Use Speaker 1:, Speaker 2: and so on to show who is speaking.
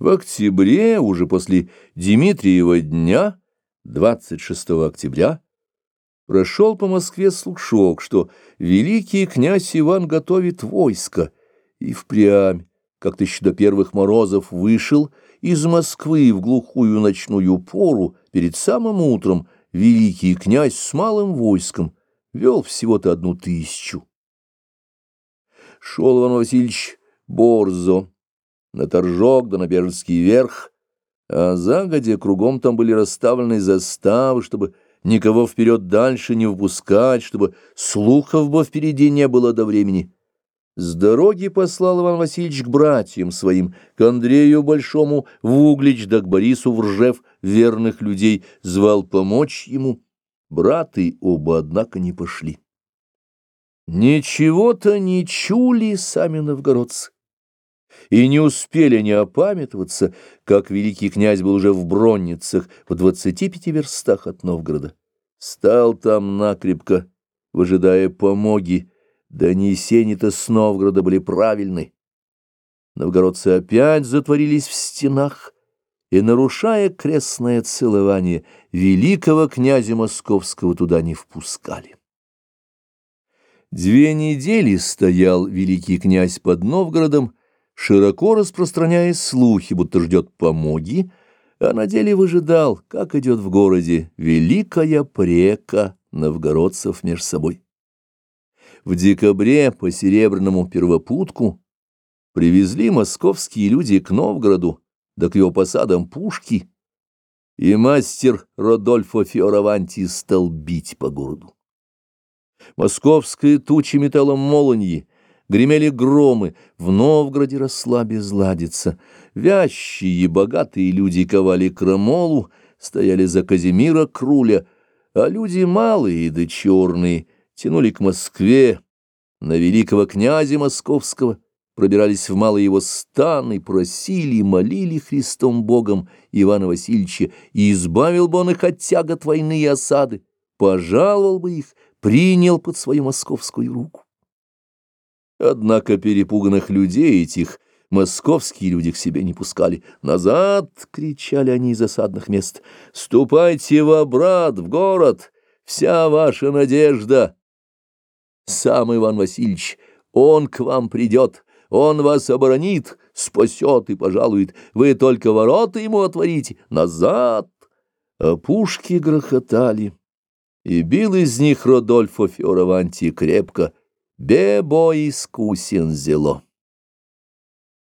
Speaker 1: В октябре, уже после Дмитриева дня, 26 октября, прошел по Москве слушок, что великий князь Иван готовит войско, и впрямь, как-то еще до первых морозов, вышел из Москвы в глухую ночную пору, перед самым утром, великий князь с малым войском, вел всего-то одну тысячу. Шел Иван Васильевич Борзо, на Торжок да на Бежецкий верх, а загодя кругом там были расставлены заставы, чтобы никого вперед дальше не впускать, чтобы слухов бы впереди не было до времени. С дороги послал Иван Васильевич к братьям своим, к Андрею Большому в Углич да к Борису в Ржев верных людей, звал помочь ему. Браты оба, однако, не пошли. Ничего-то не чули сами новгородцы и не успели они опамятоваться, как великий князь был уже в Бронницах, в двадцати пяти верстах от Новгорода. Стал там накрепко, выжидая помоги, донесения-то с Новгорода были правильны. Новгородцы опять затворились в стенах, и, нарушая крестное целование, великого князя московского туда не впускали. Две недели стоял великий князь под Новгородом, широко распространяя слухи, будто ждет помоги, а на деле выжидал, как идет в городе великая прека новгородцев между собой. В декабре по Серебряному первопутку привезли московские люди к Новгороду, да к его посадам пушки, и мастер Родольфо Фиораванти стал бить по городу. Московская туча металлом молоньи, Гремели громы, в Новгороде росла безладица. Вящие богатые люди ковали крамолу, стояли за Казимира Круля, а люди малые да черные тянули к Москве, на великого князя московского, пробирались в малые его станы, просили, молили Христом Богом Ивана Васильевича, и избавил бы он их от тягот войны и осады, пожаловал бы их, принял под свою московскую руку. Однако перепуганных людей этих московские люди к себе не пускали. «Назад!» — кричали они из осадных мест. «Ступайте в обрат, в город! Вся ваша надежда!» «Сам Иван Васильевич, он к вам придет, он вас оборонит, спасет и пожалует. Вы только ворота ему отворите. Назад!» А пушки грохотали, и бил из них Родольфо Фиораванти крепко, Бебо искусен зело.